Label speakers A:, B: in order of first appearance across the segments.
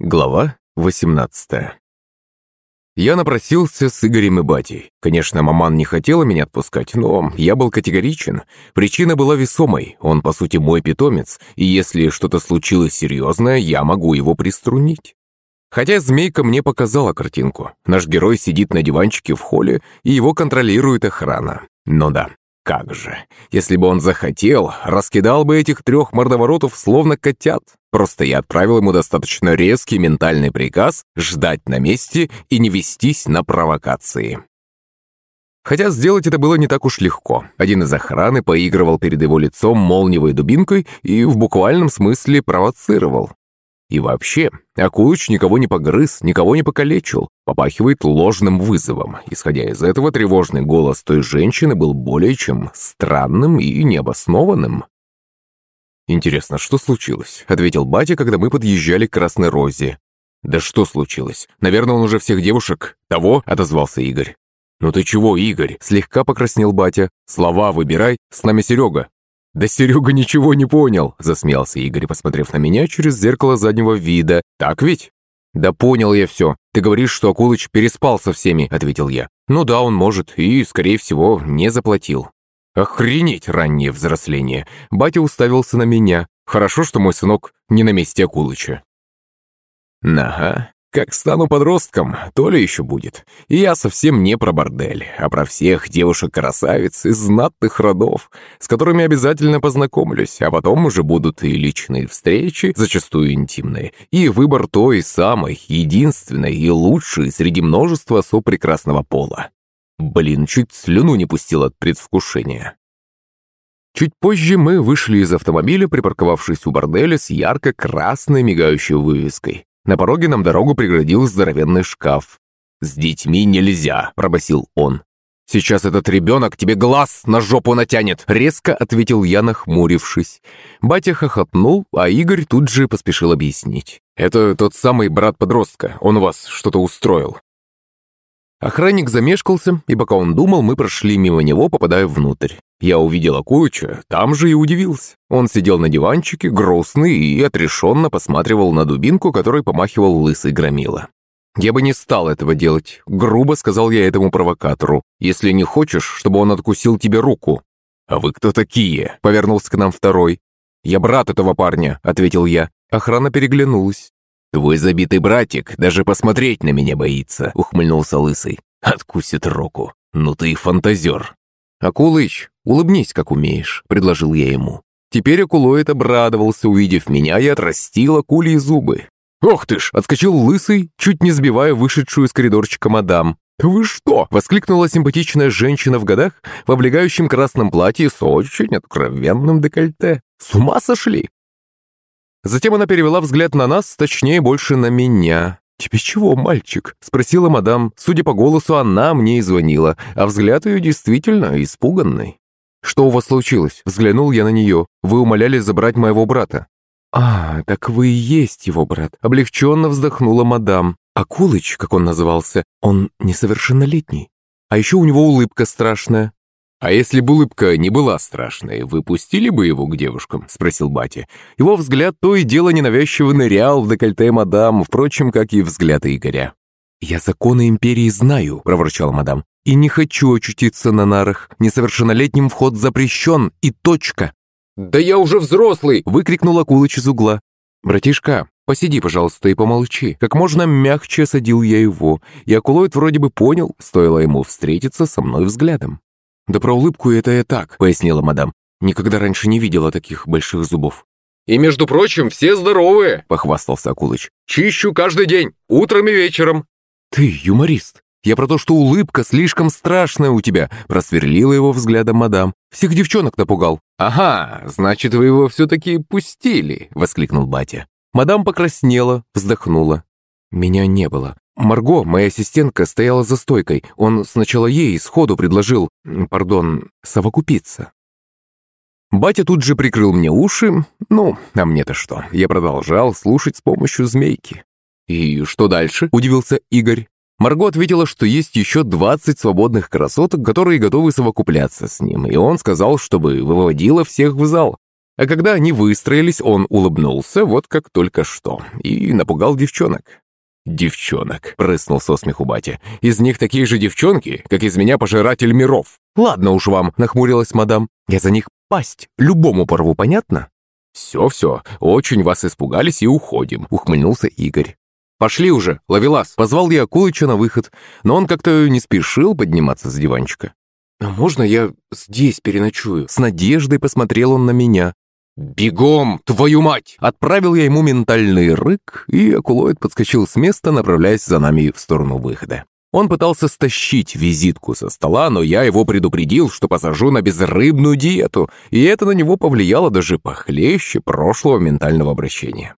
A: Глава 18 Я напросился с Игорем и Батей. Конечно, маман не хотела меня отпускать, но я был категоричен. Причина была весомой. Он, по сути, мой питомец, и если что-то случилось серьезное, я могу его приструнить. Хотя змейка мне показала картинку. Наш герой сидит на диванчике в холле, и его контролирует охрана. Но да, как же, если бы он захотел, раскидал бы этих трех мордоворотов словно котят. Просто я отправил ему достаточно резкий ментальный приказ ждать на месте и не вестись на провокации. Хотя сделать это было не так уж легко. Один из охраны поигрывал перед его лицом молниевой дубинкой и в буквальном смысле провоцировал. И вообще, Акулыч никого не погрыз, никого не покалечил, попахивает ложным вызовом. Исходя из этого, тревожный голос той женщины был более чем странным и необоснованным. «Интересно, что случилось?» — ответил батя, когда мы подъезжали к Красной Розе. «Да что случилось? Наверное, он уже всех девушек...» «Того?» — отозвался Игорь. «Ну ты чего, Игорь?» — слегка покраснел батя. «Слова выбирай, с нами Серега». «Да Серега ничего не понял», — засмеялся Игорь, посмотрев на меня через зеркало заднего вида. «Так ведь?» «Да понял я все. Ты говоришь, что Акулыч переспал со всеми», — ответил я. «Ну да, он может, и, скорее всего, не заплатил». «Охренеть раннее взросление!» Батя уставился на меня. «Хорошо, что мой сынок не на месте Акулыча». «Ага, как стану подростком, то ли еще будет. И я совсем не про бордель, а про всех девушек-красавиц из знатных родов, с которыми обязательно познакомлюсь, а потом уже будут и личные встречи, зачастую интимные, и выбор той самой, единственной и лучшей среди множества сопрекрасного пола. Блин, чуть слюну не пустил от предвкушения. Чуть позже мы вышли из автомобиля, припарковавшись у борделя с ярко-красной мигающей вывеской. На пороге нам дорогу преградил здоровенный шкаф. «С детьми нельзя», — пробасил он. «Сейчас этот ребенок тебе глаз на жопу натянет», — резко ответил я, нахмурившись. Батя хохотнул, а Игорь тут же поспешил объяснить. «Это тот самый брат подростка, он вас что-то устроил». Охранник замешкался, и пока он думал, мы прошли мимо него, попадая внутрь. Я увидел Акулыча, там же и удивился. Он сидел на диванчике, грустный и отрешенно посматривал на дубинку, которой помахивал лысый громила. «Я бы не стал этого делать», — грубо сказал я этому провокатору, «если не хочешь, чтобы он откусил тебе руку». «А вы кто такие?» — повернулся к нам второй. «Я брат этого парня», — ответил я. Охрана переглянулась. «Твой забитый братик даже посмотреть на меня боится», — ухмыльнулся лысый. «Откусит руку. Ну ты и фантазер». «Акулыч, улыбнись, как умеешь», — предложил я ему. Теперь Акулоид обрадовался, увидев меня, и отрастил акулии зубы. «Ох ты ж!» — отскочил лысый, чуть не сбивая вышедшую из коридорчика мадам. «Вы что?» — воскликнула симпатичная женщина в годах в облегающем красном платье с очень откровенным декольте. «С ума сошли?» Затем она перевела взгляд на нас, точнее, больше на меня. «Тебе чего, мальчик?» – спросила мадам. Судя по голосу, она мне и звонила, а взгляд ее действительно испуганный. «Что у вас случилось?» – взглянул я на нее. «Вы умоляли забрать моего брата». «А, так вы и есть его брат», – облегченно вздохнула мадам. «Акулыч, как он назывался, он несовершеннолетний. А еще у него улыбка страшная. «А если бы улыбка не была страшной, вы пустили бы его к девушкам?» – спросил батя. Его взгляд то и дело ненавязчиво нырял в декольте мадам, впрочем, как и взгляд Игоря.
B: «Я законы империи знаю», – проворчал мадам. «И не хочу очутиться на нарах. Несовершеннолетним вход запрещен, и точка».
A: «Да я уже взрослый!»
B: – выкрикнул Акулыч из угла. «Братишка, посиди, пожалуйста, и помолчи». Как можно мягче садил я его, и Акулоид вроде бы понял, стоило ему встретиться со мной взглядом.
A: «Да про улыбку это я так», — пояснила мадам.
B: «Никогда раньше не видела таких больших зубов».
A: «И, между прочим, все здоровые», — похвастался Акулыч. «Чищу каждый день, утром и вечером».
B: «Ты юморист. Я про то, что улыбка слишком страшная у тебя», — просверлила его взглядом мадам. «Всех девчонок напугал».
A: «Ага, значит, вы его все-таки пустили», — воскликнул батя.
B: Мадам покраснела, вздохнула. «Меня не было. Марго, моя ассистентка, стояла за стойкой. Он сначала ей сходу предложил, пардон, совокупиться. Батя тут же прикрыл мне уши. Ну, а мне-то что? Я продолжал слушать с помощью змейки.
A: «И что дальше?»
B: – удивился Игорь. Марго ответила, что есть еще 20 свободных красоток, которые готовы совокупляться с ним, и он сказал, чтобы выводила всех в зал.
A: А когда они выстроились, он улыбнулся, вот как только что, и напугал девчонок. «Девчонок», — прыснул со смеху батя. «Из них такие же девчонки, как из меня пожиратель миров». «Ладно уж вам», — нахмурилась мадам. «Я за них пасть любому порву, понятно?» «Все-все, очень вас испугались и уходим», — ухмыльнулся Игорь. «Пошли уже, ловелас!» — позвал я Акулыча на выход, но он как-то не спешил подниматься с диванчика. «А можно я здесь переночую?» С надеждой посмотрел он на меня. «Бегом, твою мать!» Отправил я ему ментальный рык, и акулоид подскочил с места, направляясь за нами в сторону выхода. Он пытался стащить визитку со стола, но я его предупредил, что посажу на безрыбную диету, и это на него повлияло даже похлеще прошлого ментального обращения.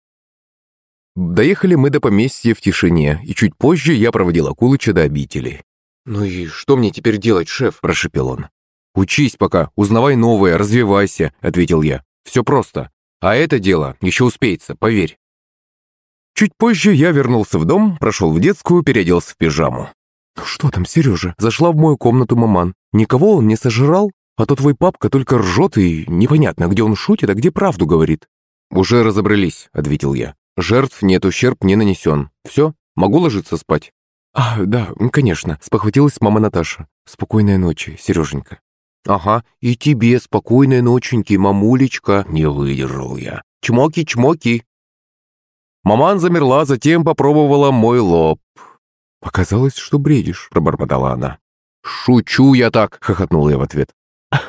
A: Доехали мы до поместья в тишине, и чуть позже я проводил Акулыча до обители. «Ну и что мне теперь делать, шеф?» – прошепел он. «Учись пока, узнавай новое, развивайся», – ответил я. Все просто. А это дело еще успеется, поверь. Чуть позже я вернулся в дом, прошел в детскую, переоделся в пижаму. «Ну что там, Сережа?» Зашла в мою комнату маман. «Никого он не сожрал? А то твой папка только ржет, и непонятно, где он шутит, а где правду говорит». «Уже разобрались», — ответил я. «Жертв нет, ущерб не нанесен. Все, могу ложиться спать?» «А, да, конечно», — спохватилась мама Наташа. «Спокойной ночи, Сереженька». «Ага, и тебе спокойной ноченьки, мамулечка!» Не выдержал я. «Чмоки-чмоки!» Маман замерла, затем попробовала мой лоб. «Показалось, что бредишь», — пробормотала она. «Шучу я так!» — хохотнул я в ответ.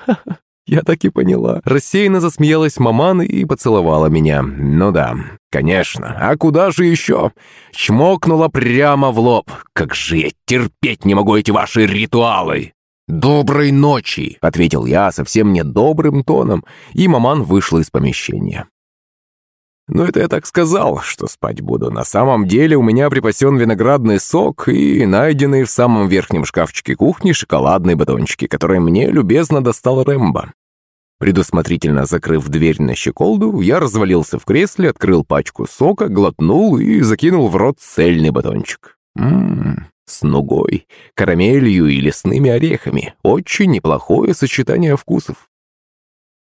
A: «Я так и поняла». Рассеянно засмеялась маман и поцеловала меня. «Ну да, конечно. А куда же еще?» Чмокнула прямо в лоб. «Как же я терпеть не могу эти ваши ритуалы!» «Доброй ночи!» — ответил я совсем недобрым тоном, и маман вышла из помещения. «Ну это я так сказал, что спать буду. На самом деле у меня припасен виноградный сок и найденные в самом верхнем шкафчике кухни шоколадные батончики, которые мне любезно достал Рэмбо. Предусмотрительно закрыв дверь на щеколду, я развалился в кресле, открыл пачку сока, глотнул и закинул в рот цельный батончик. Ммм, с нугой, карамелью и лесными орехами. Очень неплохое сочетание вкусов.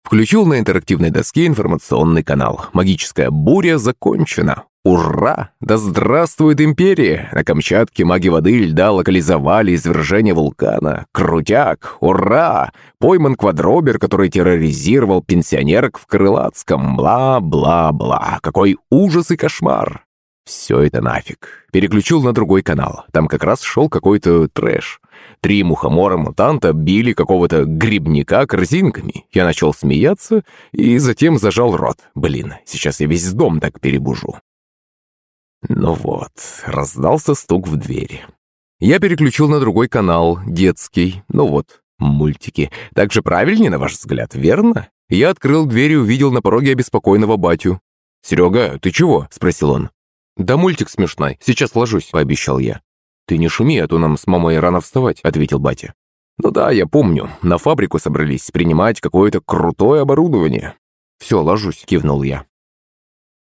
A: Включил на интерактивной доске информационный канал. Магическая буря закончена. Ура! Да здравствует империя! На Камчатке маги воды и льда локализовали извержение вулкана. Крутяк! Ура! Пойман квадробер, который терроризировал пенсионерок в Крылатском. Бла-бла-бла. Какой ужас и кошмар! Все это нафиг. Переключил на другой канал. Там как раз шел какой-то трэш. Три мухомора-мутанта били какого-то грибника корзинками. Я начал смеяться и затем зажал рот. Блин, сейчас я весь дом так перебужу. Ну вот, раздался стук в двери. Я переключил на другой канал, детский. Ну вот, мультики. Так же правильнее, на ваш взгляд, верно? Я открыл дверь и увидел на пороге обеспокоенного батю. «Серега, ты чего?» – спросил он. «Да мультик смешной, сейчас ложусь», — пообещал я. «Ты не шуми, а то нам с мамой рано вставать», — ответил батя. «Ну да, я помню. На фабрику собрались принимать какое-то крутое оборудование». «Все, ложусь», — кивнул я.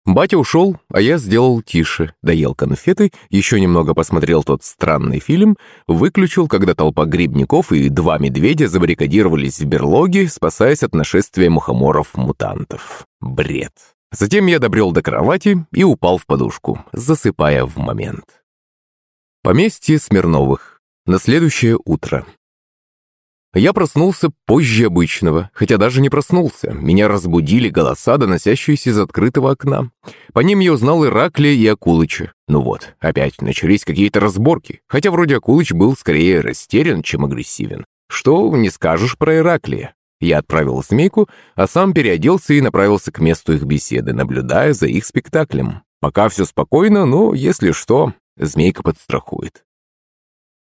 A: Батя ушел, а я сделал тише, доел конфеты, еще немного посмотрел тот странный фильм, выключил, когда толпа грибников и два медведя забаррикадировались в берлоге, спасаясь от нашествия мухоморов-мутантов. Бред. Затем я добрел до кровати и упал в подушку, засыпая в момент. Поместье Смирновых. На следующее утро. Я проснулся позже обычного, хотя даже не проснулся. Меня разбудили голоса, доносящиеся из открытого окна. По ним я узнал Ираклия и Акулыча. Ну вот, опять начались какие-то разборки, хотя вроде Акулыч был скорее растерян, чем агрессивен. Что не скажешь про Ираклия. Я отправил змейку, а сам переоделся и направился к месту их беседы, наблюдая за их спектаклем. Пока все спокойно, но, если что, змейка подстрахует.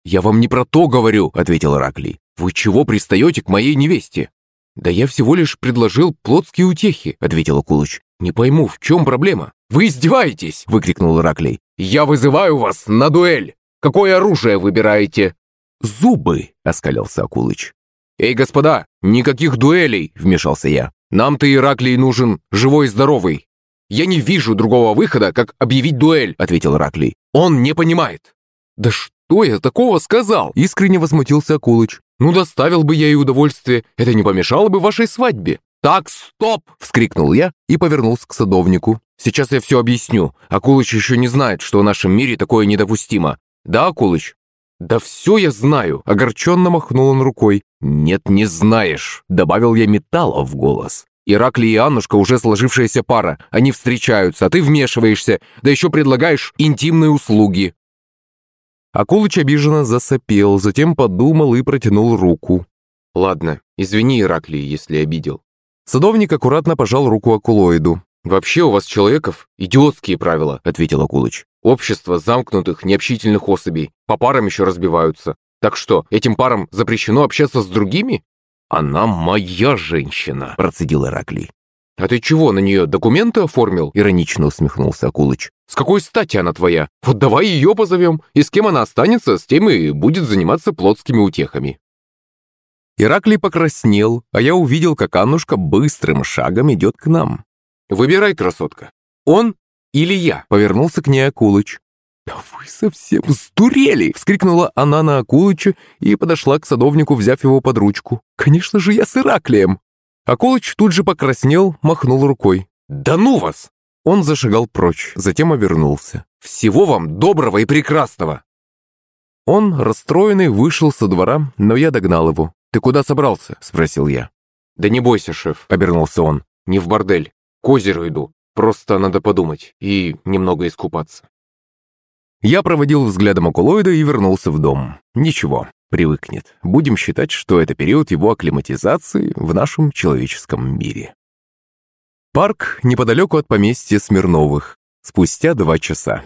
A: «Я вам не про то говорю», — ответил Ираклий. «Вы чего пристаете к моей невесте?» «Да я всего лишь предложил плотские утехи», — ответил Акулыч. «Не пойму, в чем проблема?» «Вы издеваетесь!» — выкрикнул Ираклий. «Я вызываю вас на дуэль! Какое оружие выбираете?» «Зубы!» — оскалился Акулыч. «Эй, господа, никаких дуэлей!» – вмешался я. «Нам-то Ираклий нужен живой и здоровый!» «Я не вижу другого выхода, как объявить дуэль!» – ответил Ираклий. «Он не понимает!» «Да что я такого сказал?» – искренне возмутился Акулыч. «Ну, доставил бы я ей удовольствие, это не помешало бы вашей свадьбе!» «Так, стоп!» – вскрикнул я и повернулся к садовнику. «Сейчас я все объясню. Акулыч еще не знает, что в нашем мире такое недопустимо. Да, Акулыч?» «Да все я знаю!» – огорченно махнул он рукой. «Нет, не знаешь!» – добавил я металла в голос. «Ираклий и Аннушка уже сложившаяся пара. Они встречаются, а ты вмешиваешься, да еще предлагаешь интимные услуги». Акулыч обиженно засопел, затем подумал и протянул руку. «Ладно, извини, Ираклий, если обидел. Садовник аккуратно пожал руку Акулоиду. «Вообще у вас, человеков, идиотские правила», — ответил Акулыч. «Общество замкнутых, необщительных особей. По парам еще разбиваются. Так что, этим парам запрещено общаться с другими?» «Она моя женщина», — процедил Ираклий. «А ты чего, на нее документы оформил?» — иронично усмехнулся Акулыч. «С какой стати она твоя? Вот давай ее позовем, и с кем она останется, с тем и будет заниматься плотскими утехами». Ираклий покраснел, а я увидел, как Аннушка быстрым шагом идет к нам. «Выбирай, красотка, он или я?» — повернулся к ней Акулыч. «Да вы совсем сдурели!» — вскрикнула она на Акулыча и подошла к садовнику, взяв его под ручку. «Конечно же, я с Ираклием!» Акулыч тут же покраснел, махнул рукой. «Да ну вас!» Он зашагал прочь, затем обернулся. «Всего вам доброго и прекрасного!» Он, расстроенный, вышел со двора, но я догнал его. «Ты куда собрался?» – спросил я. «Да не бойся, шеф», – обернулся он. «Не в бордель. К озеру иду. Просто надо подумать и немного искупаться». Я проводил взглядом окулоида и вернулся в дом. Ничего, привыкнет. Будем считать, что это период его акклиматизации в нашем человеческом мире. Парк неподалеку от поместья Смирновых. Спустя два часа.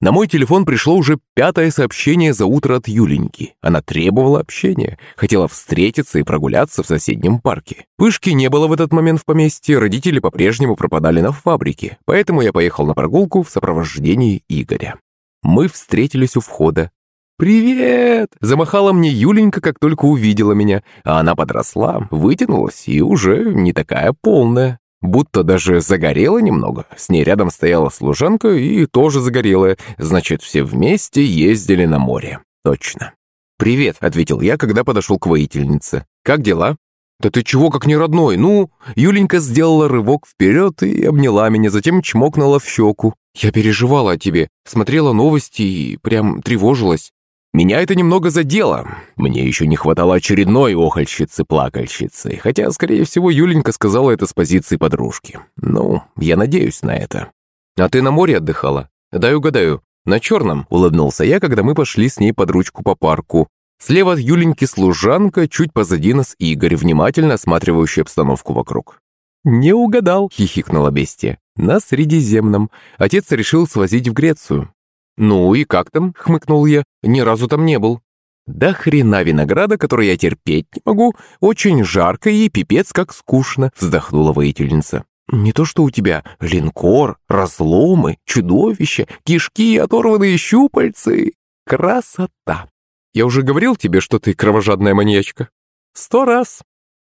A: На мой телефон пришло уже пятое сообщение за утро от Юленьки. Она требовала общения, хотела встретиться и прогуляться в соседнем парке. Пышки не было в этот момент в поместье, родители по-прежнему пропадали на фабрике, поэтому я поехал на прогулку в сопровождении Игоря. Мы встретились у входа. «Привет!» – замахала мне Юленька, как только увидела меня, а она подросла, вытянулась и уже не такая полная будто даже загорела немного. С ней рядом стояла служанка и тоже загорелая. Значит, все вместе ездили на море. Точно. «Привет», — ответил я, когда подошел к воительнице. «Как дела?» «Да ты чего как не родной? Ну...» Юленька сделала рывок вперед и обняла меня, затем чмокнула в щеку. «Я переживала о тебе, смотрела новости и прям тревожилась. Меня это немного задело. Мне еще не хватало очередной охальщицы-плакальщицы, хотя, скорее всего, Юленька сказала это с позиции подружки. Ну, я надеюсь на это. А ты на море отдыхала? Дай угадаю. На черном, улыбнулся я, когда мы пошли с ней под ручку по парку. Слева от Юленьки служанка, чуть позади нас Игорь, внимательно осматривающий обстановку вокруг. «Не угадал», — хихикнула бестия. «На Средиземном. Отец решил свозить в Грецию. «Ну и как там?» — хмыкнул я. «Ни разу там не был». «Да хрена винограда, который я терпеть не могу. Очень жарко и пипец как скучно», — вздохнула воительница. «Не то что у тебя линкор, разломы, чудовища, кишки и оторванные щупальцы. Красота! Я уже говорил тебе, что ты кровожадная маньячка?» «Сто раз»,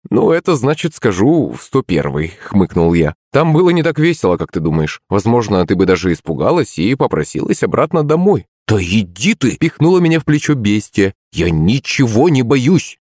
A: «Ну, это значит, скажу, в сто первый», — хмыкнул я. «Там было не так весело, как ты думаешь. Возможно, ты бы даже испугалась и попросилась обратно домой». «Да иди ты!» — пихнула меня в плечо бестия. «Я ничего не боюсь!»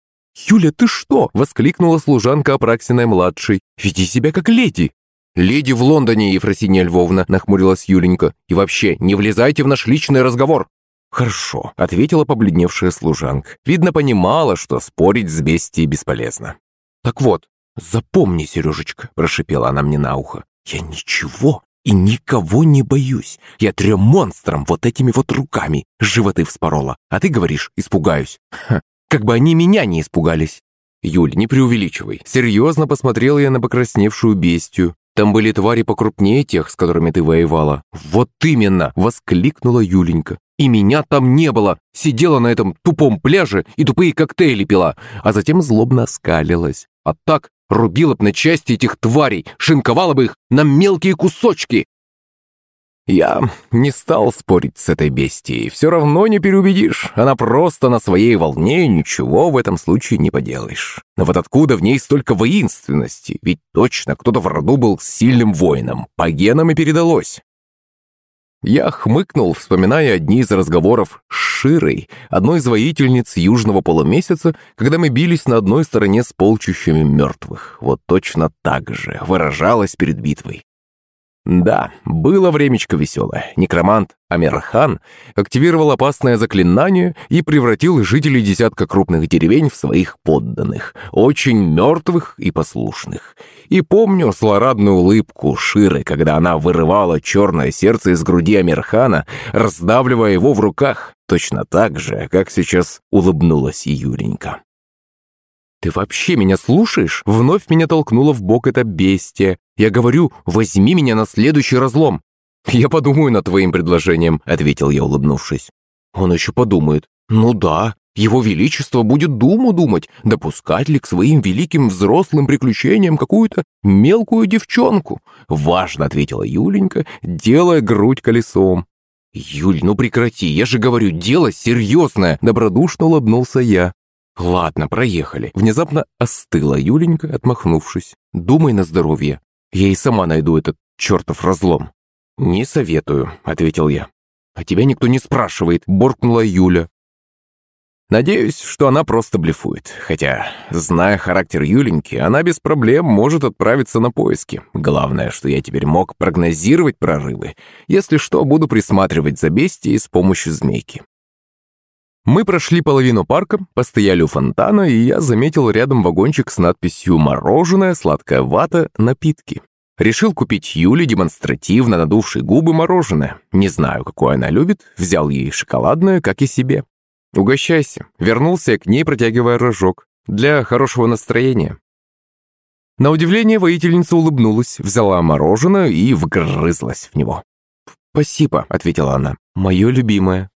A: «Юля, ты что?» — воскликнула служанка Апраксиная-младшей. «Веди себя как леди!» «Леди в Лондоне, Ефросинья Львовна», — нахмурилась Юленька. «И вообще, не влезайте в наш личный разговор!» «Хорошо», — ответила побледневшая служанка. Видно, понимала, что спорить с бестией бесполезно. «Так вот, запомни, Сережечка», – прошипела она мне на ухо, «я ничего и никого не боюсь. Я трем монстрам вот этими вот руками животы вспорола, а ты говоришь, испугаюсь. Ха, как бы они меня не испугались». «Юль, не преувеличивай. Серьезно посмотрел я на покрасневшую бестию. Там были твари покрупнее тех, с которыми ты воевала». «Вот именно!» – воскликнула Юленька. И меня там не было. Сидела на этом тупом пляже и тупые коктейли пила, а затем злобно оскалилась. А так рубила б на части этих тварей, шинковала бы их на мелкие кусочки. Я не стал спорить с этой бестией. Все равно не переубедишь. Она просто на своей волне, ничего в этом случае не поделаешь. Но вот откуда в ней столько воинственности? Ведь точно кто-то в роду был сильным воином. По генам и передалось. Я хмыкнул, вспоминая одни из разговоров с Широй, одной из воительниц Южного полумесяца, когда мы бились на одной стороне с полчищами мертвых. Вот точно так же выражалась перед битвой. Да, было времечко веселое. Некромант Амирхан активировал опасное заклинание и превратил жителей десятка крупных деревень в своих подданных, очень мертвых и послушных. И помню злорадную улыбку Ширы, когда она вырывала черное сердце из груди Амирхана, раздавливая его в руках, точно так же, как сейчас улыбнулась и Юленька. «Ты вообще меня слушаешь?» Вновь меня толкнуло в бок это бестие. Я говорю, возьми меня на следующий разлом. «Я подумаю над твоим предложением», — ответил я, улыбнувшись. Он еще подумает. «Ну да, его Величество будет думу думать, допускать ли к своим великим взрослым приключениям какую-то мелкую девчонку». «Важно», — ответила Юленька, делая грудь колесом. «Юль, ну прекрати, я же говорю, дело серьезное», — добродушно улыбнулся я. «Ладно, проехали». Внезапно остыла Юленька, отмахнувшись. «Думай на здоровье. Я и сама найду этот чертов разлом». «Не советую», — ответил я. «А тебя никто не спрашивает», — буркнула Юля. Надеюсь, что она просто блефует. Хотя, зная характер Юленьки, она без проблем может отправиться на поиски. Главное, что я теперь мог прогнозировать прорывы. Если что, буду присматривать за бестией с помощью змейки. Мы прошли половину парка, постояли у фонтана, и я заметил рядом вагончик с надписью «Мороженое, сладкая вата, напитки». Решил купить Юле демонстративно надувшие губы мороженое. Не знаю, какое она любит, взял ей шоколадное, как и себе. «Угощайся», вернулся я к ней, протягивая рожок. Для хорошего настроения. На удивление воительница улыбнулась, взяла мороженое и вгрызлась в него. «Спасибо», — ответила она, — «мое любимое».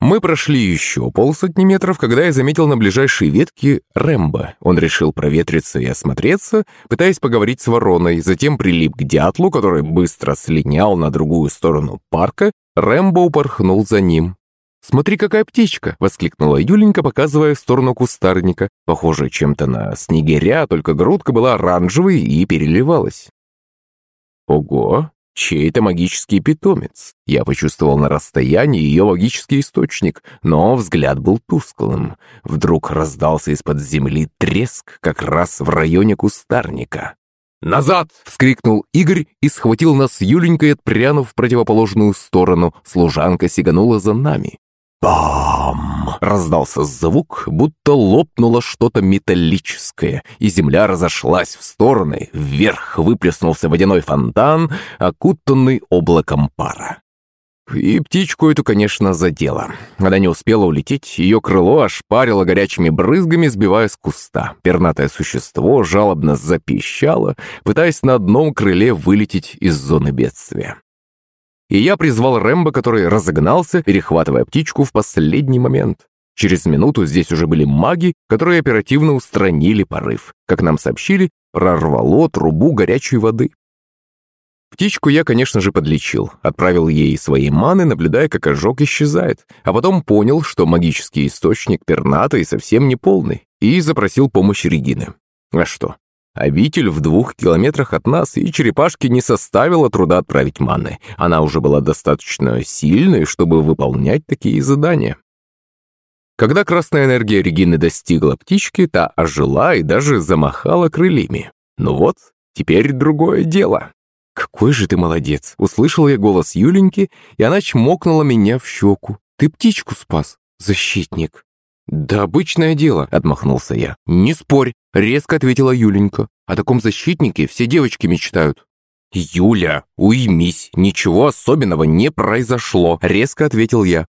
A: Мы прошли еще полсотни метров, когда я заметил на ближайшей ветке Рэмбо. Он решил проветриться и осмотреться, пытаясь поговорить с вороной, затем прилип к дятлу, который быстро слинял на другую сторону парка. Рэмбо упорхнул за ним. «Смотри, какая птичка!» — воскликнула Юленька, показывая в сторону кустарника. Похоже чем-то на снегиря, только грудка была оранжевой и переливалась. «Ого! Чей-то магический питомец. Я почувствовал на расстоянии ее магический источник, но взгляд был тусклым. Вдруг раздался из-под земли треск как раз в районе кустарника. «Назад!» — вскрикнул Игорь и схватил нас Юленькой, отпрянув в противоположную сторону. Служанка сиганула за нами. «Бам!» — раздался звук, будто лопнуло что-то металлическое, и земля разошлась в стороны, вверх выплеснулся водяной фонтан, окутанный облаком пара. И птичку эту, конечно, задело. Она не успела улететь, ее крыло ошпарило горячими брызгами, сбивая с куста. Пернатое существо жалобно запищало, пытаясь на одном крыле вылететь из зоны бедствия и я призвал Рэмбо, который разогнался, перехватывая птичку в последний момент. Через минуту здесь уже были маги, которые оперативно устранили порыв. Как нам сообщили, прорвало трубу горячей воды. Птичку я, конечно же, подлечил, отправил ей свои маны, наблюдая, как ожог исчезает, а потом понял, что магический источник пернатый совсем не полный, и запросил помощь Регины. А что, а Витель в двух километрах от нас, и черепашке не составило труда отправить маны. Она уже была достаточно сильной, чтобы выполнять такие задания. Когда красная энергия Регины достигла птички, та ожила и даже замахала крыльями. Ну вот, теперь другое дело. «Какой же ты молодец!» Услышал я голос Юленьки, и она чмокнула меня в щеку. «Ты птичку спас, защитник!» «Да обычное дело», — отмахнулся я. «Не спорь», — резко ответила Юленька. «О таком защитнике все девочки мечтают». «Юля, уймись, ничего особенного не произошло», — резко ответил я.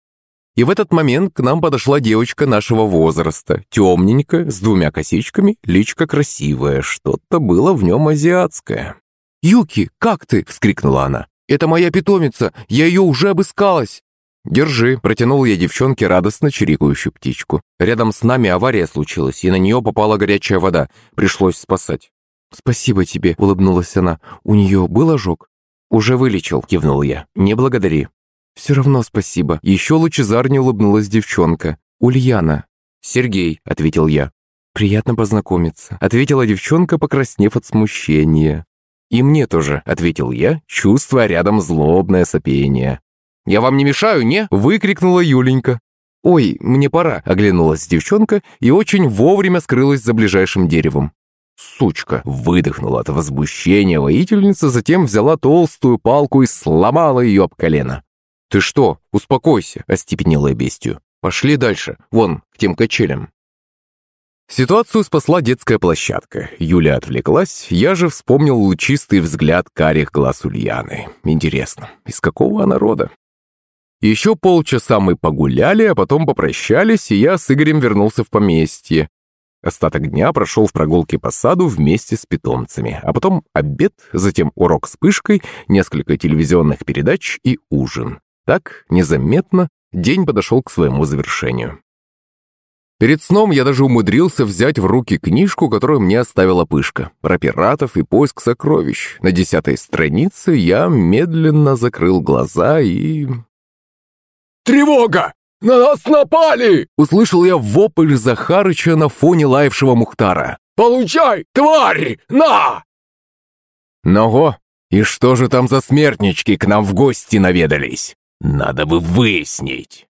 A: И в этот момент к нам подошла девочка нашего возраста, темненькая, с двумя косичками, личка красивая, что-то было в нем азиатское. «Юки, как ты?» — вскрикнула она. «Это моя питомица, я ее уже обыскалась!» «Держи», — протянул я девчонке радостно чирикающую птичку. Рядом с нами авария случилась, и на нее попала горячая вода. Пришлось спасать. «Спасибо тебе», — улыбнулась она. «У нее был ожог?» «Уже вылечил», — кивнул я. «Не благодари». «Все равно спасибо». Еще лучезарнее улыбнулась девчонка. «Ульяна». «Сергей», — ответил я. «Приятно познакомиться», — ответила девчонка, покраснев от смущения.
B: «И мне тоже», — ответил я, чувствуя рядом злобное сопение. «Я вам не мешаю, не?» — выкрикнула Юленька. «Ой, мне пора», — оглянулась девчонка и очень вовремя скрылась за ближайшим деревом. «Сучка!» — выдохнула от возмущения воительница, затем взяла толстую палку и сломала ее об колено. «Ты что? Успокойся!» — остепенила я бестию. «Пошли дальше, вон, к тем качелям». Ситуацию спасла детская площадка. Юля отвлеклась, я же вспомнил лучистый взгляд карих глаз Ульяны. Интересно, из какого она рода? Еще полчаса мы погуляли, а потом попрощались, и я с Игорем вернулся в поместье. Остаток дня прошел в прогулке по саду вместе с питомцами, а потом обед, затем урок с пышкой, несколько телевизионных передач и ужин. Так, незаметно, день подошел к своему завершению. Перед сном я даже умудрился взять в руки книжку, которую мне оставила пышка, про пиратов и поиск сокровищ. На десятой странице я медленно закрыл глаза и...
A: «Тревога! На нас напали!»
B: Услышал я вопль Захарыча на фоне лаявшего Мухтара.
A: «Получай, твари! На!»
B: «Ного! И что же там за смертнички к нам в гости наведались? Надо бы выяснить!»